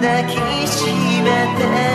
抱きしめて